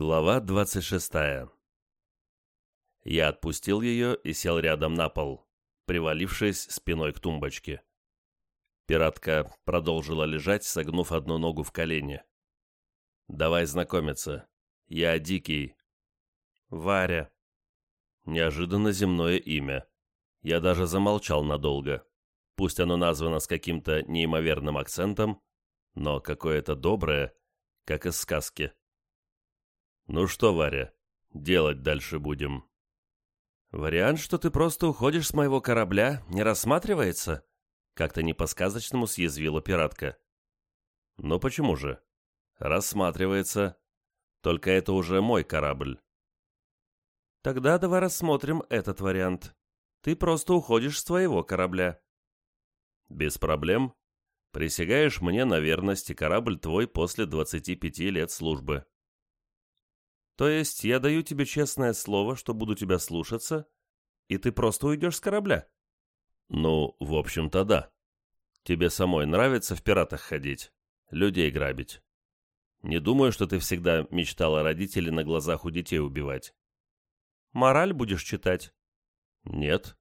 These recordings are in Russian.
Глава 26 Я отпустил ее и сел рядом на пол, привалившись спиной к тумбочке. Пиратка продолжила лежать, согнув одну ногу в колени. «Давай знакомиться. Я Дикий». «Варя». Неожиданно земное имя. Я даже замолчал надолго. Пусть оно названо с каким-то неимоверным акцентом, но какое-то доброе, как из сказки. «Ну что, Варя, делать дальше будем?» «Вариант, что ты просто уходишь с моего корабля, не рассматривается?» Как-то не по-сказочному съязвила пиратка. «Ну почему же?» «Рассматривается. Только это уже мой корабль». «Тогда давай рассмотрим этот вариант. Ты просто уходишь с твоего корабля». «Без проблем. Присягаешь мне на верность, и корабль твой после 25 лет службы». То есть я даю тебе честное слово, что буду тебя слушаться, и ты просто уйдешь с корабля? Ну, в общем-то, да. Тебе самой нравится в пиратах ходить, людей грабить. Не думаю, что ты всегда мечтала родителей на глазах у детей убивать. Мораль будешь читать? Нет.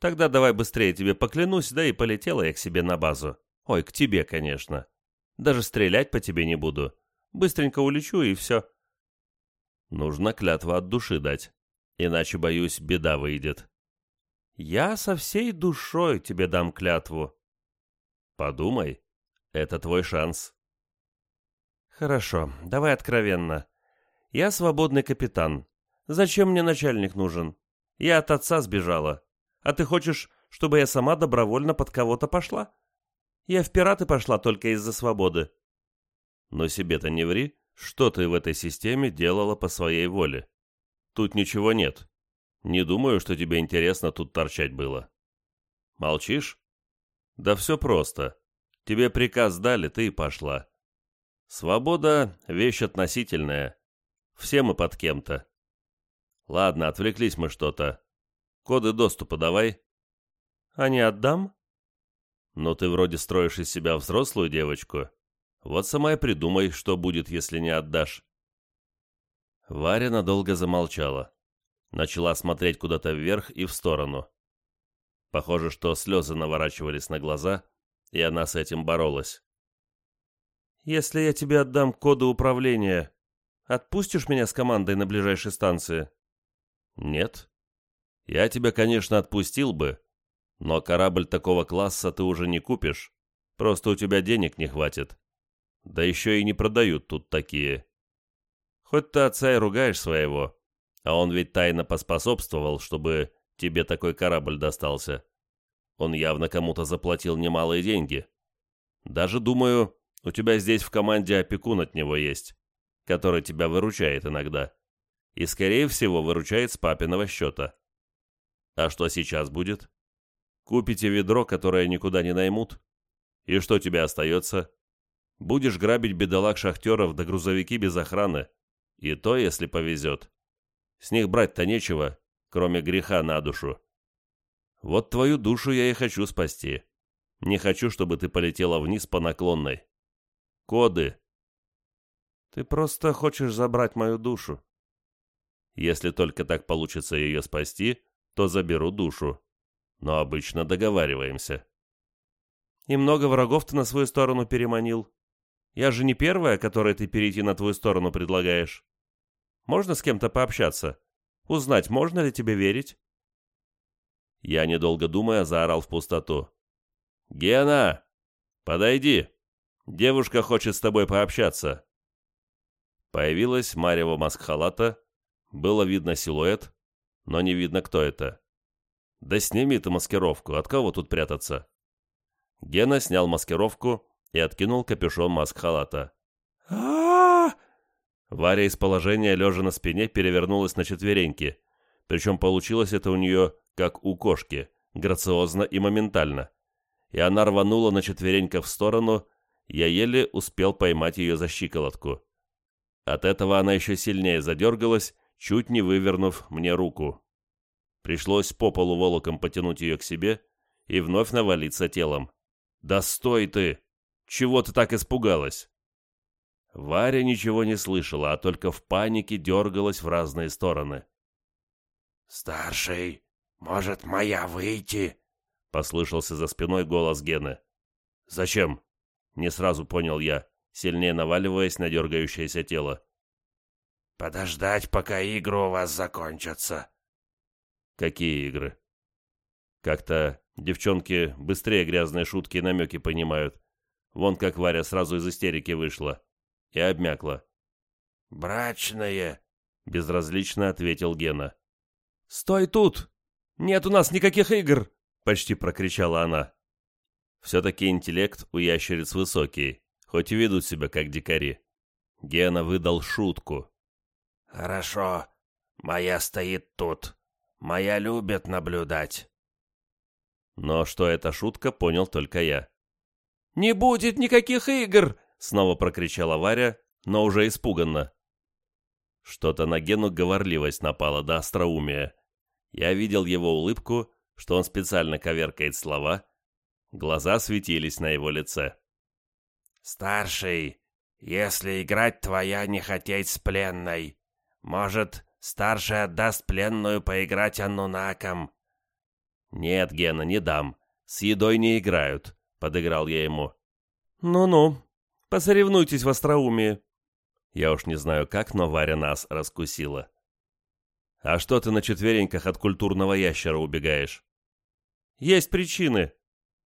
Тогда давай быстрее тебе поклянусь, да и полетела я к себе на базу. Ой, к тебе, конечно. Даже стрелять по тебе не буду. Быстренько улечу и все. Нужно клятву от души дать, иначе, боюсь, беда выйдет. Я со всей душой тебе дам клятву. Подумай, это твой шанс. Хорошо, давай откровенно. Я свободный капитан. Зачем мне начальник нужен? Я от отца сбежала. А ты хочешь, чтобы я сама добровольно под кого-то пошла? Я в пираты пошла только из-за свободы. Но себе-то не ври. Что ты в этой системе делала по своей воле? Тут ничего нет. Не думаю, что тебе интересно тут торчать было. Молчишь? Да все просто. Тебе приказ дали, ты и пошла. Свобода — вещь относительная. Все мы под кем-то. Ладно, отвлеклись мы что-то. Коды доступа давай. А не отдам? Но ты вроде строишь из себя взрослую девочку. Вот сама и придумай, что будет, если не отдашь». Варя надолго замолчала. Начала смотреть куда-то вверх и в сторону. Похоже, что слезы наворачивались на глаза, и она с этим боролась. «Если я тебе отдам коды управления, отпустишь меня с командой на ближайшей станции?» «Нет. Я тебя, конечно, отпустил бы, но корабль такого класса ты уже не купишь, просто у тебя денег не хватит. Да еще и не продают тут такие. Хоть ты отца и ругаешь своего, а он ведь тайно поспособствовал, чтобы тебе такой корабль достался. Он явно кому-то заплатил немалые деньги. Даже, думаю, у тебя здесь в команде опекун от него есть, который тебя выручает иногда. И, скорее всего, выручает с папиного счета. А что сейчас будет? Купите ведро, которое никуда не наймут? И что тебе остается? Будешь грабить бедолаг-шахтеров да грузовики без охраны. И то, если повезет. С них брать-то нечего, кроме греха на душу. Вот твою душу я и хочу спасти. Не хочу, чтобы ты полетела вниз по наклонной. Коды. Ты просто хочешь забрать мою душу. Если только так получится ее спасти, то заберу душу. Но обычно договариваемся. И много врагов ты на свою сторону переманил. Я же не первая, которой ты перейти на твою сторону предлагаешь. Можно с кем-то пообщаться? Узнать, можно ли тебе верить?» Я, недолго думая, заорал в пустоту. «Гена! Подойди! Девушка хочет с тобой пообщаться!» Появилась Марева маскхалата, было видно силуэт, но не видно, кто это. «Да сними ты маскировку, от кого тут прятаться?» Гена снял маскировку и откинул капюшон маск-халата. а Варя из положения, лежа на спине, перевернулась на четвереньки. Причем получилось это у нее, как у кошки, грациозно и моментально. И она рванула на четвереньках в сторону, я еле успел поймать ее за щиколотку. От этого она еще сильнее задергалась, чуть не вывернув мне руку. Пришлось по полу волоком потянуть ее к себе и вновь навалиться телом. «Да стой ты!» Чего ты так испугалась?» Варя ничего не слышала, а только в панике дергалась в разные стороны. «Старший, может, моя выйти?» — послышался за спиной голос Гены. «Зачем?» — не сразу понял я, сильнее наваливаясь на дергающееся тело. «Подождать, пока игры у вас закончатся». «Какие игры?» Как-то девчонки быстрее грязные шутки и намеки понимают. Вон как Варя сразу из истерики вышла и обмякла. «Брачные», — безразлично ответил Гена. «Стой тут! Нет у нас никаких игр!» — почти прокричала она. Все-таки интеллект у ящериц высокий, хоть и ведут себя как дикари. Гена выдал шутку. «Хорошо, моя стоит тут. Моя любит наблюдать». Но что это шутка, понял только я. «Не будет никаких игр!» — снова прокричала Варя, но уже испуганно. Что-то на Гену говорливость напала до остроумия. Я видел его улыбку, что он специально коверкает слова. Глаза светились на его лице. «Старший, если играть твоя не хотеть с пленной, может, старший отдаст пленную поиграть аннунаком?» «Нет, Гена, не дам. С едой не играют», — подыграл я ему. «Ну-ну, посоревнуйтесь в остроумии». Я уж не знаю как, но Варя нас раскусила. «А что ты на четвереньках от культурного ящера убегаешь?» «Есть причины.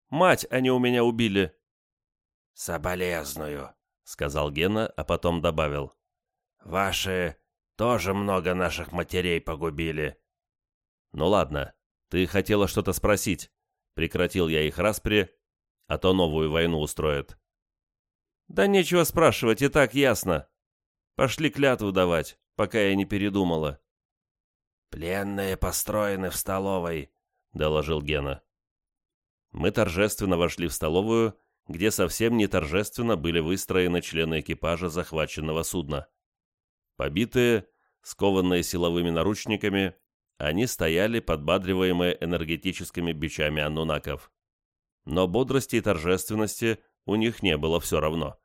Мать они у меня убили». «Соболезную», — сказал Гена, а потом добавил. «Ваши тоже много наших матерей погубили». «Ну ладно, ты хотела что-то спросить. Прекратил я их распри, а то новую войну устроят». «Да нечего спрашивать, и так ясно. Пошли клятву давать, пока я не передумала». «Пленные построены в столовой», — доложил Гена. Мы торжественно вошли в столовую, где совсем не торжественно были выстроены члены экипажа захваченного судна. Побитые, скованные силовыми наручниками, они стояли, подбадриваемые энергетическими бичами аннунаков. Но бодрости и торжественности у них не было все равно.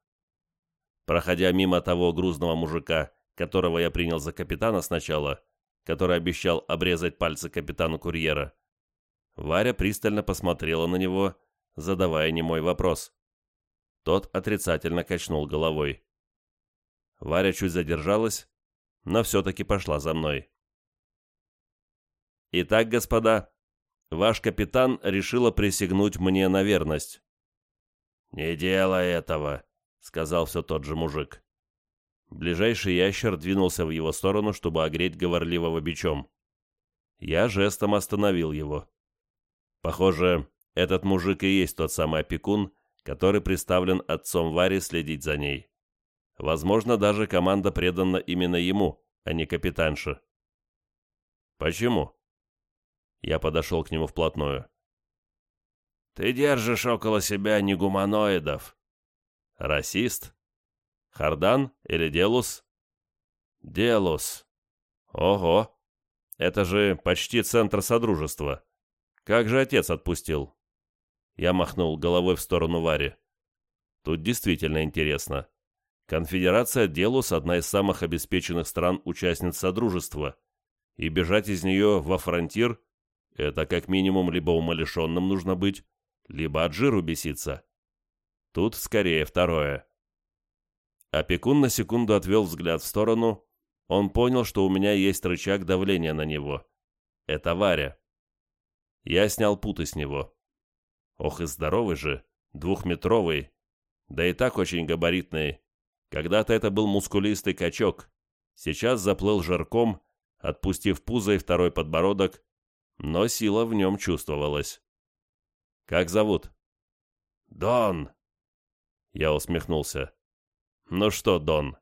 Проходя мимо того грузного мужика, которого я принял за капитана сначала, который обещал обрезать пальцы капитану курьера, Варя пристально посмотрела на него, задавая немой вопрос. Тот отрицательно качнул головой. Варя чуть задержалась, но все-таки пошла за мной. «Итак, господа, ваш капитан решила присягнуть мне на верность». «Не делай этого», — сказал все тот же мужик. Ближайший ящер двинулся в его сторону, чтобы огреть говорливого бичом. Я жестом остановил его. Похоже, этот мужик и есть тот самый опекун, который представлен отцом Варе следить за ней. Возможно, даже команда предана именно ему, а не капитанше. Почему? Я подошел к нему вплотную. Ты держишь около себя не гуманоидов. Расист? Хардан или Делус? Делус. Ого! Это же почти центр Содружества. Как же отец отпустил? Я махнул головой в сторону Вари. Тут действительно интересно. Конфедерация Делус – одна из самых обеспеченных стран-участниц Содружества, и бежать из нее во фронтир – это как минимум либо умалишенным нужно быть, либо от жиру беситься. Тут скорее второе. Опекун на секунду отвел взгляд в сторону. Он понял, что у меня есть рычаг давления на него. Это Варя. Я снял путы с него. Ох и здоровый же, двухметровый, да и так очень габаритный. Когда-то это был мускулистый качок, сейчас заплыл жарком, отпустив пузо и второй подбородок, но сила в нем чувствовалась. «Как зовут?» «Дон!» Я усмехнулся. «Ну что, Дон,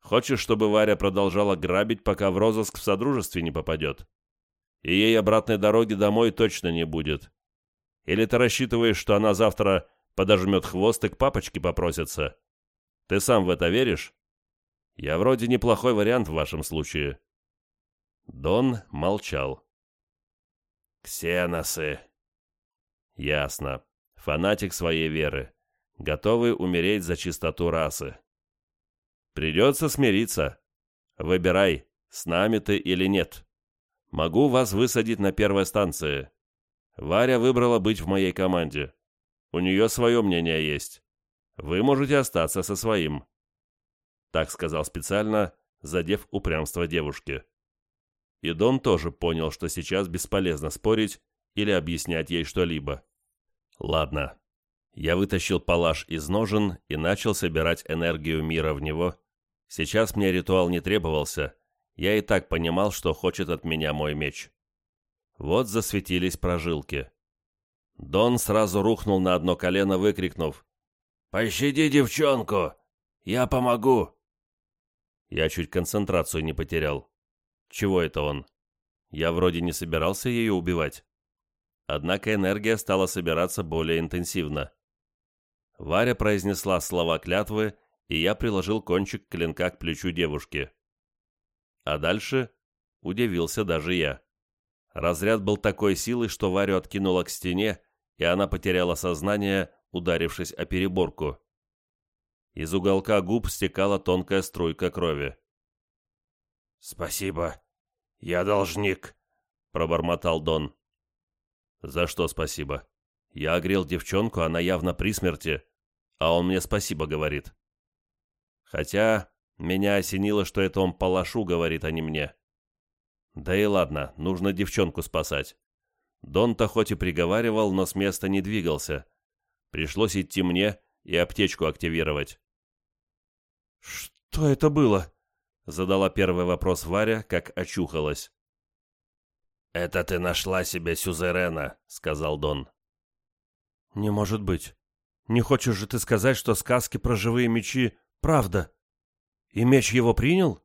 хочешь, чтобы Варя продолжала грабить, пока в розыск в Содружестве не попадет?» и ей обратной дороги домой точно не будет. Или ты рассчитываешь, что она завтра подожмет хвост и к папочке попросится? Ты сам в это веришь? Я вроде неплохой вариант в вашем случае». Дон молчал. «Ксеносы». «Ясно. Фанатик своей веры. Готовый умереть за чистоту расы». Придется смириться. Выбирай, с нами ты или нет. Могу вас высадить на первой станции. Варя выбрала быть в моей команде. У нее свое мнение есть. Вы можете остаться со своим. Так сказал специально, задев упрямство девушки. И Дон тоже понял, что сейчас бесполезно спорить или объяснять ей что-либо. Ладно. Я вытащил палаш из ножен и начал собирать энергию мира в него. Сейчас мне ритуал не требовался. Я и так понимал, что хочет от меня мой меч. Вот засветились прожилки. Дон сразу рухнул на одно колено, выкрикнув. «Пощади девчонку! Я помогу!» Я чуть концентрацию не потерял. Чего это он? Я вроде не собирался ее убивать. Однако энергия стала собираться более интенсивно. Варя произнесла слова клятвы, и я приложил кончик клинка к плечу девушки. А дальше удивился даже я. Разряд был такой силы, что Варю откинуло к стене, и она потеряла сознание, ударившись о переборку. Из уголка губ стекала тонкая струйка крови. «Спасибо. Я должник», — пробормотал Дон. «За что спасибо? Я огрел девчонку, она явно при смерти, а он мне спасибо говорит. Хотя меня осенило, что это он Палашу говорит, а не мне. Да и ладно, нужно девчонку спасать. Дон-то хоть и приговаривал, но с места не двигался. Пришлось идти мне и аптечку активировать. «Что это было?» — задала первый вопрос Варя, как очухалась. «Это ты нашла себе сюзерена», — сказал Дон. «Не может быть. Не хочешь же ты сказать, что сказки про живые мечи — правда? И меч его принял?»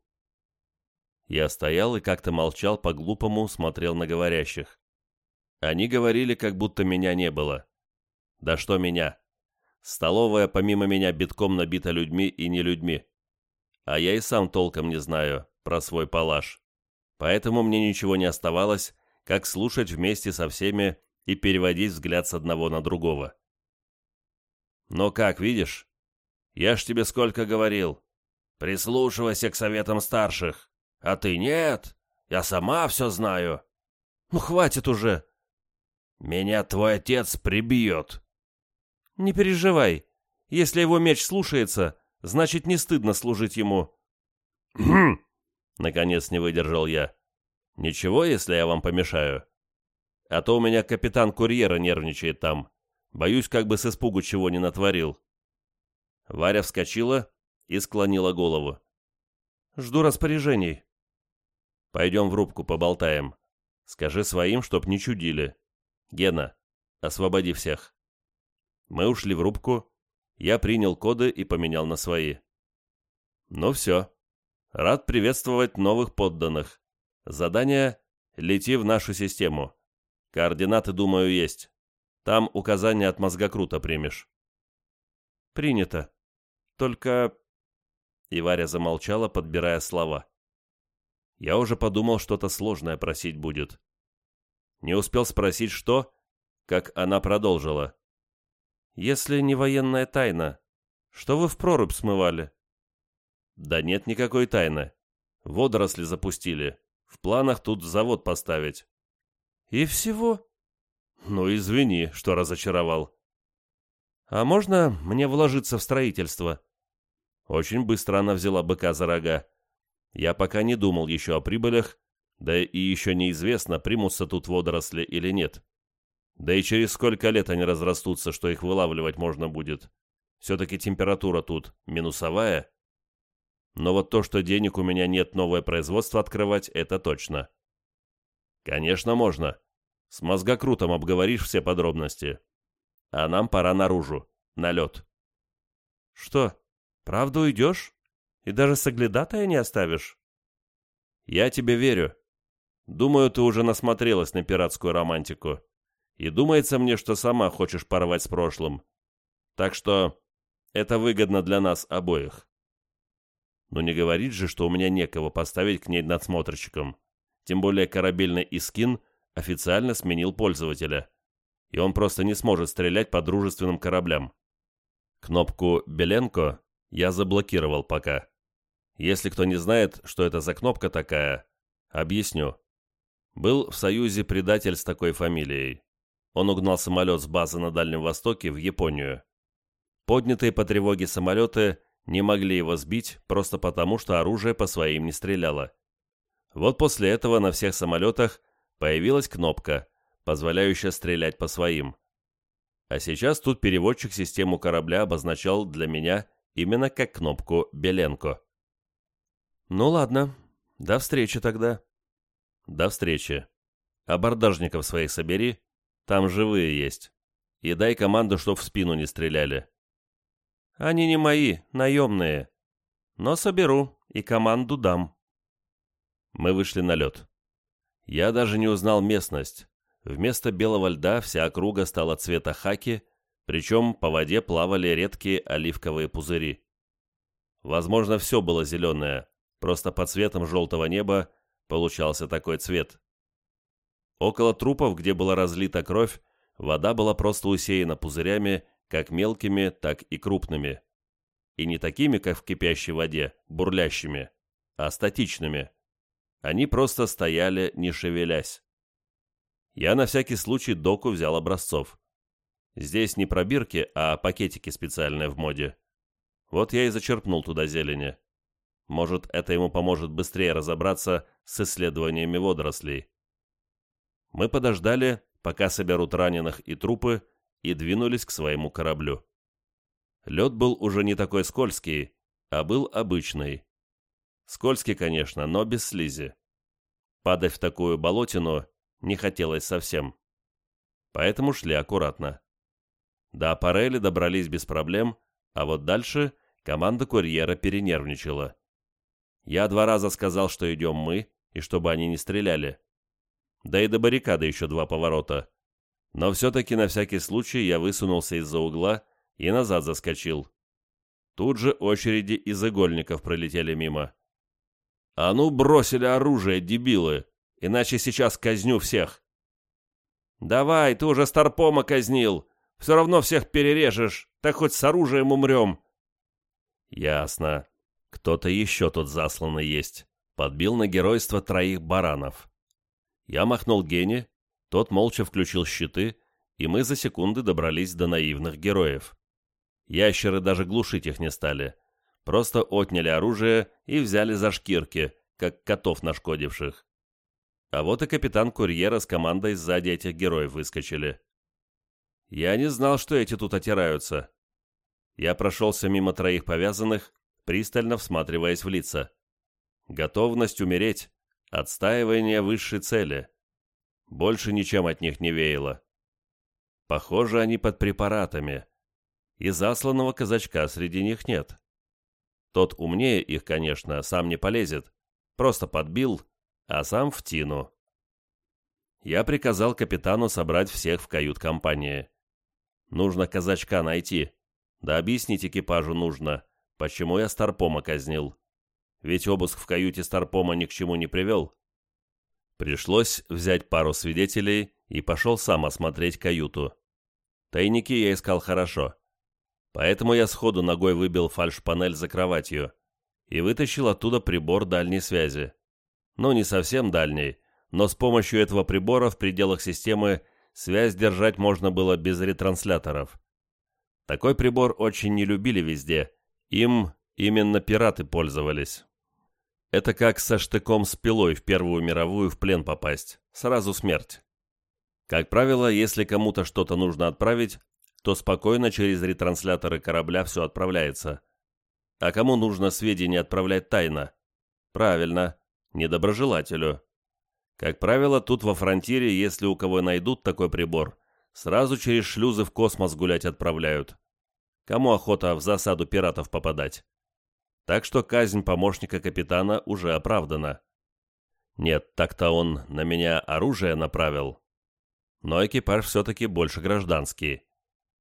Я стоял и как-то молчал, по-глупому смотрел на говорящих. Они говорили, как будто меня не было. Да что меня? Столовая помимо меня битком набита людьми и не людьми. А я и сам толком не знаю про свой палаш. Поэтому мне ничего не оставалось, как слушать вместе со всеми и переводить взгляд с одного на другого. Но как, видишь? Я ж тебе сколько говорил. Прислушивайся к советам старших. А ты нет. Я сама все знаю. Ну, хватит уже. Меня твой отец прибьет. Не переживай. Если его меч слушается, значит, не стыдно служить ему. Хм. Наконец не выдержал я. Ничего, если я вам помешаю? А то у меня капитан курьера нервничает там. Боюсь, как бы с испугу чего не натворил. Варя вскочила и склонила голову. Жду распоряжений. Пойдем в рубку поболтаем. Скажи своим, чтоб не чудили. Гена, освободи всех. Мы ушли в рубку, я принял коды и поменял на свои. Ну все. Рад приветствовать новых подданных. Задание «Лети в нашу систему». Координаты, думаю, есть. Там указания от мозгокрута примешь. Принято. Только... И Варя замолчала, подбирая слова. Я уже подумал, что-то сложное просить будет. Не успел спросить, что, как она продолжила. «Если не военная тайна, что вы в прорубь смывали?» «Да нет никакой тайны. Водоросли запустили. В планах тут завод поставить». «И всего?» «Ну, извини, что разочаровал». «А можно мне вложиться в строительство?» Очень быстро она взяла быка за рога. Я пока не думал еще о прибылях, да и еще неизвестно, примутся тут водоросли или нет. Да и через сколько лет они разрастутся, что их вылавливать можно будет. Все-таки температура тут минусовая. Но вот то, что денег у меня нет новое производство открывать, это точно. Конечно, можно. С мозгокрутом обговоришь все подробности. А нам пора наружу, на лед. Что, правда уйдешь? И даже соглядатая не оставишь? Я тебе верю. Думаю, ты уже насмотрелась на пиратскую романтику. И думается мне, что сама хочешь порвать с прошлым. Так что это выгодно для нас обоих. Но не говорить же, что у меня некого поставить к ней надсмотрщиком. Тем более корабельный Искин официально сменил пользователя. И он просто не сможет стрелять по дружественным кораблям. Кнопку «Беленко» я заблокировал пока. Если кто не знает, что это за кнопка такая, объясню. Был в Союзе предатель с такой фамилией. Он угнал самолет с базы на Дальнем Востоке в Японию. Поднятые по тревоге самолеты не могли его сбить просто потому, что оружие по своим не стреляло. Вот после этого на всех самолетах появилась кнопка, позволяющая стрелять по своим. А сейчас тут переводчик систему корабля обозначал для меня именно как кнопку «Беленко». «Ну ладно, до встречи тогда». «До встречи. Абордажников своих собери, там живые есть. И дай команду, чтоб в спину не стреляли». «Они не мои, наемные. Но соберу и команду дам». Мы вышли на лед. Я даже не узнал местность. Вместо белого льда вся округа стала цвета хаки, причем по воде плавали редкие оливковые пузыри. Возможно, все было зеленое, просто под цветом желтого неба получался такой цвет. Около трупов, где была разлита кровь, вода была просто усеяна пузырями, как мелкими, так и крупными. И не такими, как в кипящей воде, бурлящими, а статичными. Они просто стояли, не шевелясь. Я на всякий случай доку взял образцов. Здесь не пробирки, а пакетики специальные в моде. Вот я и зачерпнул туда зелени. Может, это ему поможет быстрее разобраться с исследованиями водорослей. Мы подождали, пока соберут раненых и трупы, и двинулись к своему кораблю. Лед был уже не такой скользкий, а был обычный. Скользкий, конечно, но без слизи. Падать в такую болотину не хотелось совсем. Поэтому шли аккуратно. До аппарели добрались без проблем, а вот дальше команда курьера перенервничала. Я два раза сказал, что идем мы, и чтобы они не стреляли. Да и до баррикады еще два поворота. Но все-таки на всякий случай я высунулся из-за угла и назад заскочил. Тут же очереди из игольников пролетели мимо. «А ну, бросили оружие, дебилы! Иначе сейчас казню всех!» «Давай, ты уже Старпома казнил! Все равно всех перережешь, так хоть с оружием умрем!» «Ясно. Кто-то еще тут засланный есть. Подбил на геройство троих баранов». Я махнул Гене, тот молча включил щиты, и мы за секунды добрались до наивных героев. Ящеры даже глушить их не стали просто отняли оружие и взяли за шкирки, как котов нашкодивших. А вот и капитан курьера с командой сзади этих героев выскочили. Я не знал, что эти тут отираются. Я прошелся мимо троих повязанных, пристально всматриваясь в лица. Готовность умереть, отстаивание высшей цели. Больше ничем от них не веяло. Похоже, они под препаратами. И засланного казачка среди них нет. Тот умнее их, конечно, сам не полезет. Просто подбил, а сам в тину. Я приказал капитану собрать всех в кают-компании. Нужно казачка найти. Да объяснить экипажу нужно, почему я Старпома казнил. Ведь обыск в каюте Старпома ни к чему не привел. Пришлось взять пару свидетелей и пошел сам осмотреть каюту. Тайники я искал хорошо. Поэтому я сходу ногой выбил фальш-панель за кроватью и вытащил оттуда прибор дальней связи. Ну, не совсем дальний, но с помощью этого прибора в пределах системы связь держать можно было без ретрансляторов. Такой прибор очень не любили везде, им именно пираты пользовались. Это как со штыком с пилой в Первую мировую в плен попасть, сразу смерть. Как правило, если кому-то что-то нужно отправить, то спокойно через ретрансляторы корабля все отправляется. А кому нужно сведения отправлять тайно? Правильно, недоброжелателю. Как правило, тут во фронтире, если у кого найдут такой прибор, сразу через шлюзы в космос гулять отправляют. Кому охота в засаду пиратов попадать? Так что казнь помощника капитана уже оправдана. Нет, так-то он на меня оружие направил. Но экипаж все-таки больше гражданский.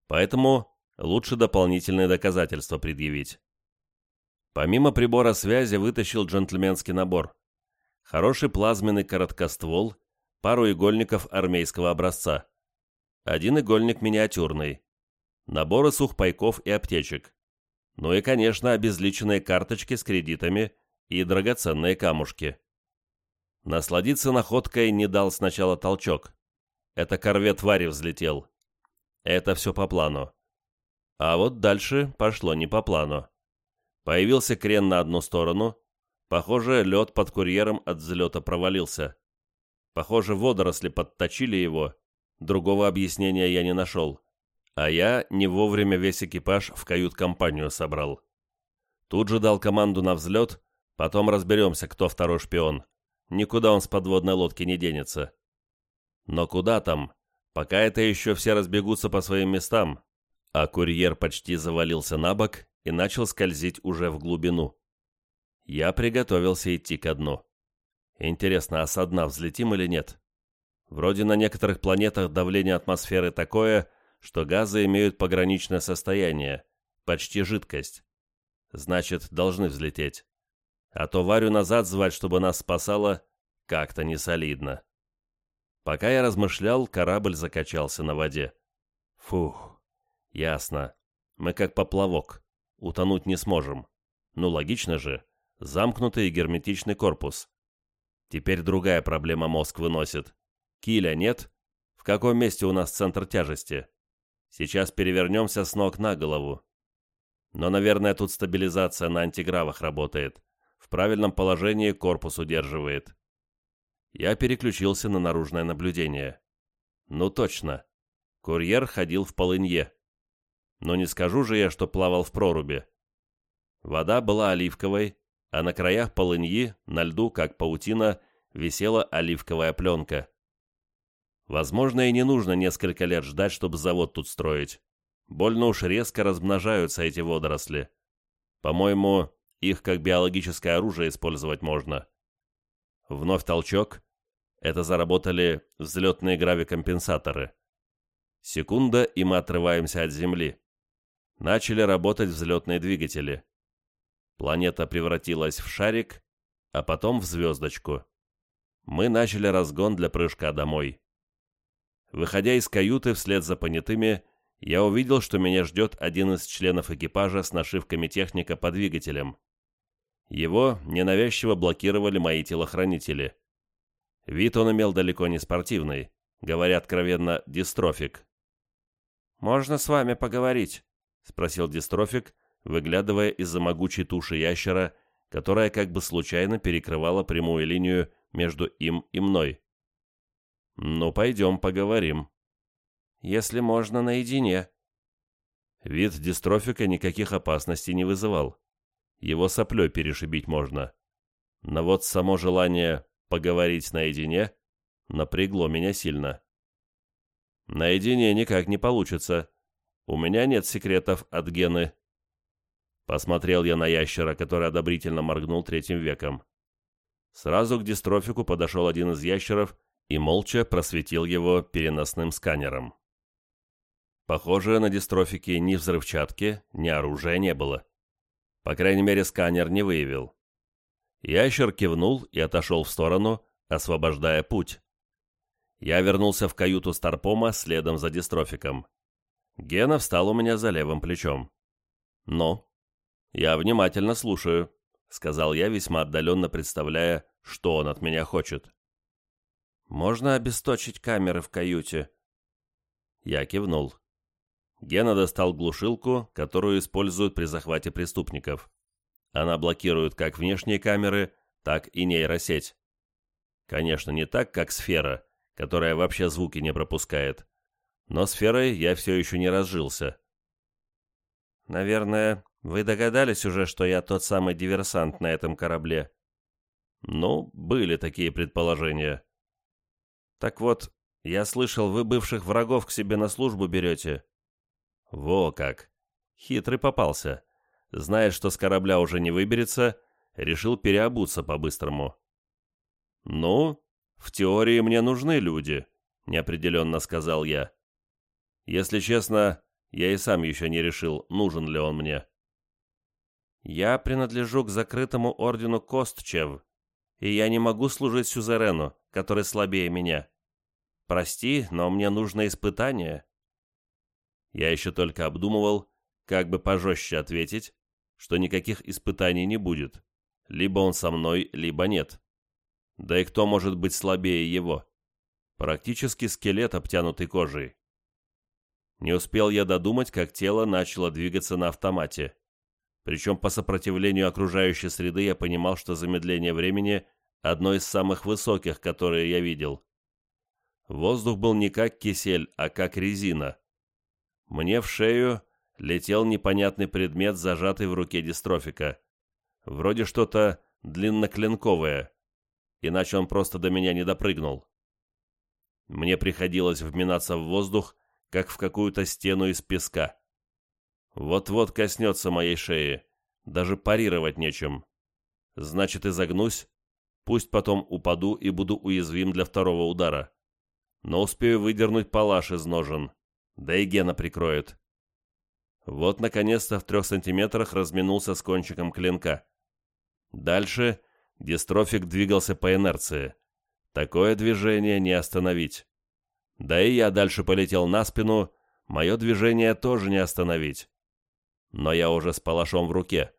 Поэтому лучше дополнительные доказательства предъявить. Помимо прибора связи вытащил джентльменский набор. Хороший плазменный короткоствол, пару игольников армейского образца. Один игольник миниатюрный. Наборы сухпайков и аптечек. Ну и, конечно, обезличенные карточки с кредитами и драгоценные камушки. Насладиться находкой не дал сначала толчок. Это корвет Вари взлетел. Это все по плану. А вот дальше пошло не по плану. Появился крен на одну сторону. Похоже, лед под курьером от взлета провалился. Похоже, водоросли подточили его. Другого объяснения я не нашел. А я не вовремя весь экипаж в кают-компанию собрал. Тут же дал команду на взлет, потом разберемся, кто второй шпион. Никуда он с подводной лодки не денется. Но куда там? Пока это еще все разбегутся по своим местам. А курьер почти завалился на бок и начал скользить уже в глубину. Я приготовился идти ко дну. Интересно, а со дна взлетим или нет? Вроде на некоторых планетах давление атмосферы такое, что газы имеют пограничное состояние, почти жидкость. Значит, должны взлететь. А то Варю назад звать, чтобы нас спасало, как-то не солидно. Пока я размышлял, корабль закачался на воде. Фух, ясно. Мы как поплавок. Утонуть не сможем. Ну, логично же. Замкнутый и герметичный корпус. Теперь другая проблема мозг выносит. Киля нет? В каком месте у нас центр тяжести? Сейчас перевернемся с ног на голову. Но, наверное, тут стабилизация на антигравах работает. В правильном положении корпус удерживает. Я переключился на наружное наблюдение. Ну точно. Курьер ходил в полынье. Но не скажу же я, что плавал в проруби. Вода была оливковой, а на краях полыньи, на льду, как паутина, висела оливковая пленка. Возможно, и не нужно несколько лет ждать, чтобы завод тут строить. Больно уж резко размножаются эти водоросли. По-моему, их как биологическое оружие использовать можно. Вновь толчок. Это заработали взлетные гравикомпенсаторы. Секунда, и мы отрываемся от Земли. Начали работать взлетные двигатели. Планета превратилась в шарик, а потом в звездочку. Мы начали разгон для прыжка домой. Выходя из каюты вслед за понятыми, я увидел, что меня ждет один из членов экипажа с нашивками техника по двигателям. Его ненавязчиво блокировали мои телохранители. Вид он имел далеко не спортивный, говоря откровенно, дистрофик. «Можно с вами поговорить?» — спросил дистрофик, выглядывая из-за могучей туши ящера, которая как бы случайно перекрывала прямую линию между им и мной. «Ну, пойдем поговорим». «Если можно, наедине». Вид дистрофика никаких опасностей не вызывал. Его соплей перешибить можно. Но вот само желание поговорить наедине напрягло меня сильно. Наедине никак не получится. У меня нет секретов от Гены. Посмотрел я на ящера, который одобрительно моргнул третьим веком. Сразу к дистрофику подошел один из ящеров и молча просветил его переносным сканером. Похоже, на дистрофике ни взрывчатки, ни оружия не было. По крайней мере, сканер не выявил. Ящер кивнул и отошел в сторону, освобождая путь. Я вернулся в каюту Старпома следом за дистрофиком. Гена встал у меня за левым плечом. «Ну, «Я внимательно слушаю», — сказал я, весьма отдаленно представляя, что он от меня хочет. «Можно обесточить камеры в каюте?» Я кивнул. Гена достал глушилку, которую используют при захвате преступников. Она блокирует как внешние камеры, так и нейросеть. Конечно, не так, как сфера, которая вообще звуки не пропускает. Но сферой я все еще не разжился. «Наверное, вы догадались уже, что я тот самый диверсант на этом корабле? Ну, были такие предположения. Так вот, я слышал, вы бывших врагов к себе на службу берете. Во как. Хитрый попался. Зная, что с корабля уже не выберется, решил переобуться по-быстрому. Ну, в теории мне нужны люди, неопределенно сказал я. Если честно, я и сам еще не решил, нужен ли он мне. Я принадлежу к закрытому ордену Костчев, и я не могу служить сюзерену, который слабее меня. Прости, но мне нужно испытание». Я еще только обдумывал, как бы пожестче ответить, что никаких испытаний не будет. Либо он со мной, либо нет. Да и кто может быть слабее его? Практически скелет, обтянутый кожей. Не успел я додумать, как тело начало двигаться на автомате. Причем по сопротивлению окружающей среды я понимал, что замедление времени – одно из самых высоких, которые я видел. Воздух был не как кисель, а как резина. Мне в шею летел непонятный предмет, зажатый в руке дистрофика. Вроде что-то длинноклинковое, иначе он просто до меня не допрыгнул. Мне приходилось вминаться в воздух, как в какую-то стену из песка. Вот-вот коснется моей шеи, даже парировать нечем. Значит, изогнусь, пусть потом упаду и буду уязвим для второго удара. Но успею выдернуть палаш из ножен, да и Гена прикроет. Вот, наконец-то, в трех сантиметрах разминулся с кончиком клинка. Дальше дистрофик двигался по инерции. Такое движение не остановить. Да и я дальше полетел на спину, мое движение тоже не остановить. Но я уже с палашом в руке.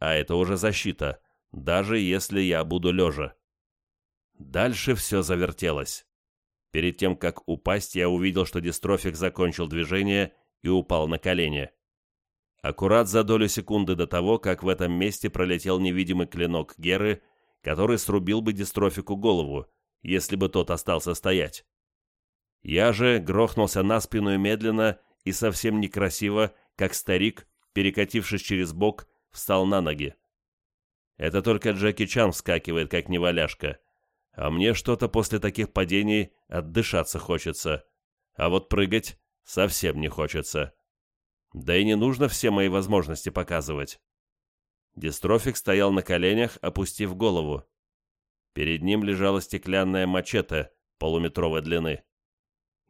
А это уже защита, даже если я буду лежа. Дальше все завертелось. Перед тем, как упасть, я увидел, что дистрофик закончил движение и упал на колени. Аккурат за долю секунды до того, как в этом месте пролетел невидимый клинок Геры, который срубил бы дистрофику голову, если бы тот остался стоять. Я же грохнулся на спину и медленно и совсем некрасиво, как старик, перекатившись через бок, встал на ноги. Это только Джеки Чан вскакивает, как неваляшка. А мне что-то после таких падений отдышаться хочется. А вот прыгать совсем не хочется. Да и не нужно все мои возможности показывать. Дистрофик стоял на коленях, опустив голову. Перед ним лежала стеклянная мачете полуметровой длины.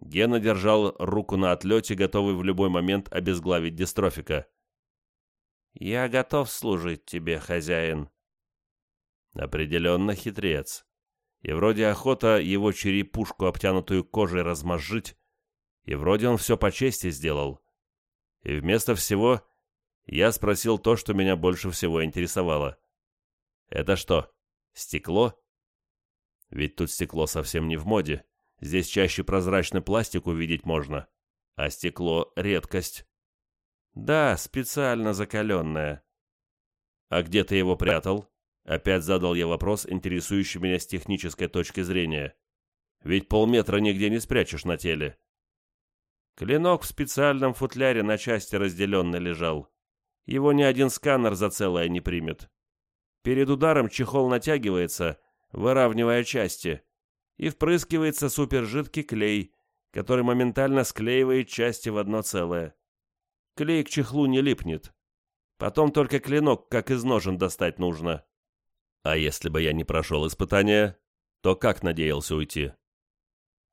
Гена держал руку на отлете, готовый в любой момент обезглавить дистрофика. «Я готов служить тебе, хозяин». Определенно хитрец. И вроде охота его черепушку, обтянутую кожей, размозжить, и вроде он все по чести сделал. И вместо всего я спросил то, что меня больше всего интересовало. «Это что, стекло?» Ведь тут стекло совсем не в моде. Здесь чаще прозрачный пластик увидеть можно, а стекло — редкость. Да, специально закаленное. А где ты его прятал? Опять задал я вопрос, интересующий меня с технической точки зрения. Ведь полметра нигде не спрячешь на теле. Клинок в специальном футляре на части разделенно лежал. Его ни один сканер за целое не примет. Перед ударом чехол натягивается, выравнивая части, и впрыскивается супержидкий клей, который моментально склеивает части в одно целое. Клей к чехлу не липнет. Потом только клинок, как из ножен, достать нужно. А если бы я не прошел испытания, то как надеялся уйти?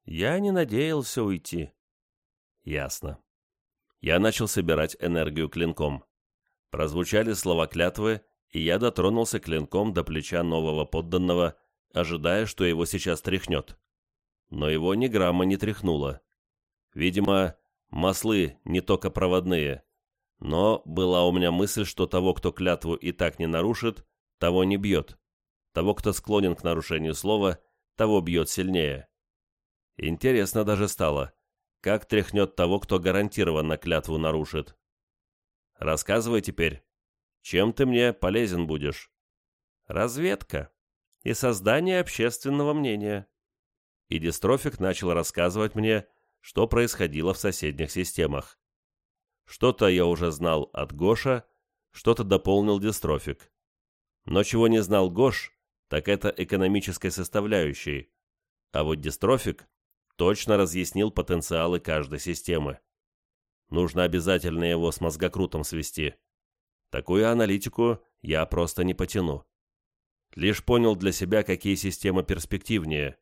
Я не надеялся уйти. Ясно. Я начал собирать энергию клинком. Прозвучали слова клятвы, и я дотронулся клинком до плеча нового подданного, ожидая, что его сейчас тряхнет. Но его ни грамма не тряхнуло. Видимо, маслы не только проводные. Но была у меня мысль, что того, кто клятву и так не нарушит, того не бьет. Того, кто склонен к нарушению слова, того бьет сильнее. Интересно даже стало, как тряхнет того, кто гарантированно клятву нарушит. Рассказывай теперь, чем ты мне полезен будешь? Разведка и создание общественного мнения. И дистрофик начал рассказывать мне, что происходило в соседних системах. Что-то я уже знал от Гоша, что-то дополнил дистрофик. Но чего не знал Гош, так это экономической составляющей. А вот дистрофик точно разъяснил потенциалы каждой системы. Нужно обязательно его с мозгокрутом свести. Такую аналитику я просто не потяну. Лишь понял для себя, какие системы перспективнее.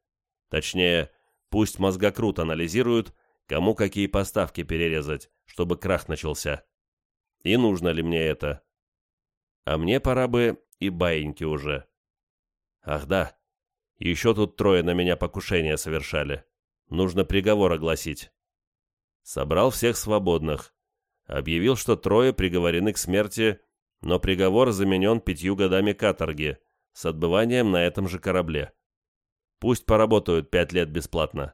Точнее, пусть мозгокрут анализирует, кому какие поставки перерезать, чтобы крах начался. И нужно ли мне это? А мне пора бы и баиньки уже. Ах да, еще тут трое на меня покушение совершали. Нужно приговор огласить. Собрал всех свободных. Объявил, что трое приговорены к смерти, но приговор заменен пятью годами каторги с отбыванием на этом же корабле. Пусть поработают пять лет бесплатно.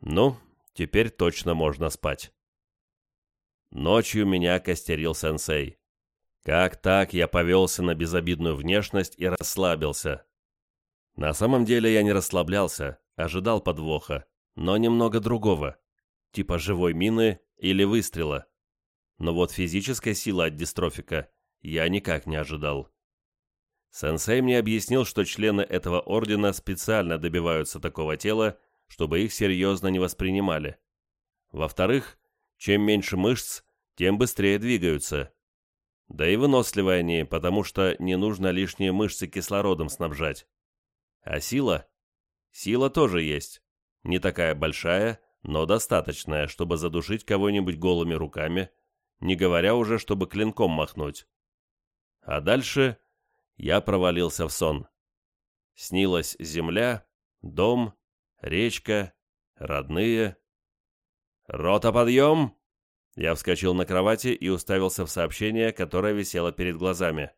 Ну, теперь точно можно спать. Ночью меня костерил сенсей. Как так я повелся на безобидную внешность и расслабился? На самом деле я не расслаблялся, ожидал подвоха, но немного другого, типа живой мины или выстрела. Но вот физической силы от дистрофика я никак не ожидал. Сенсей мне объяснил, что члены этого ордена специально добиваются такого тела, чтобы их серьезно не воспринимали. Во-вторых, чем меньше мышц, тем быстрее двигаются. Да и выносливы они, потому что не нужно лишние мышцы кислородом снабжать. А сила? Сила тоже есть. Не такая большая, но достаточная, чтобы задушить кого-нибудь голыми руками, не говоря уже, чтобы клинком махнуть. А дальше я провалился в сон. Снилась земля, дом, речка, родные. «Рота, подъем!» Я вскочил на кровати и уставился в сообщение, которое висело перед глазами.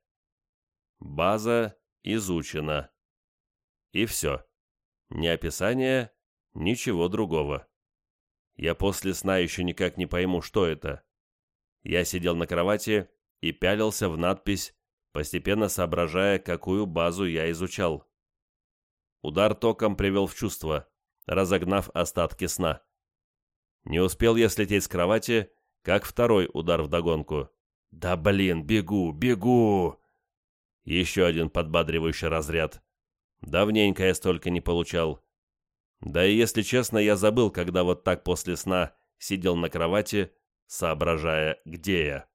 «База изучена». И все. Ни описания, ничего другого. Я после сна еще никак не пойму, что это. Я сидел на кровати и пялился в надпись, постепенно соображая, какую базу я изучал. Удар током привел в чувство, разогнав остатки сна. Не успел я слететь с кровати, как второй удар вдогонку. «Да блин, бегу, бегу!» Еще один подбадривающий разряд. Давненько я столько не получал. Да и если честно, я забыл, когда вот так после сна сидел на кровати, соображая, где я.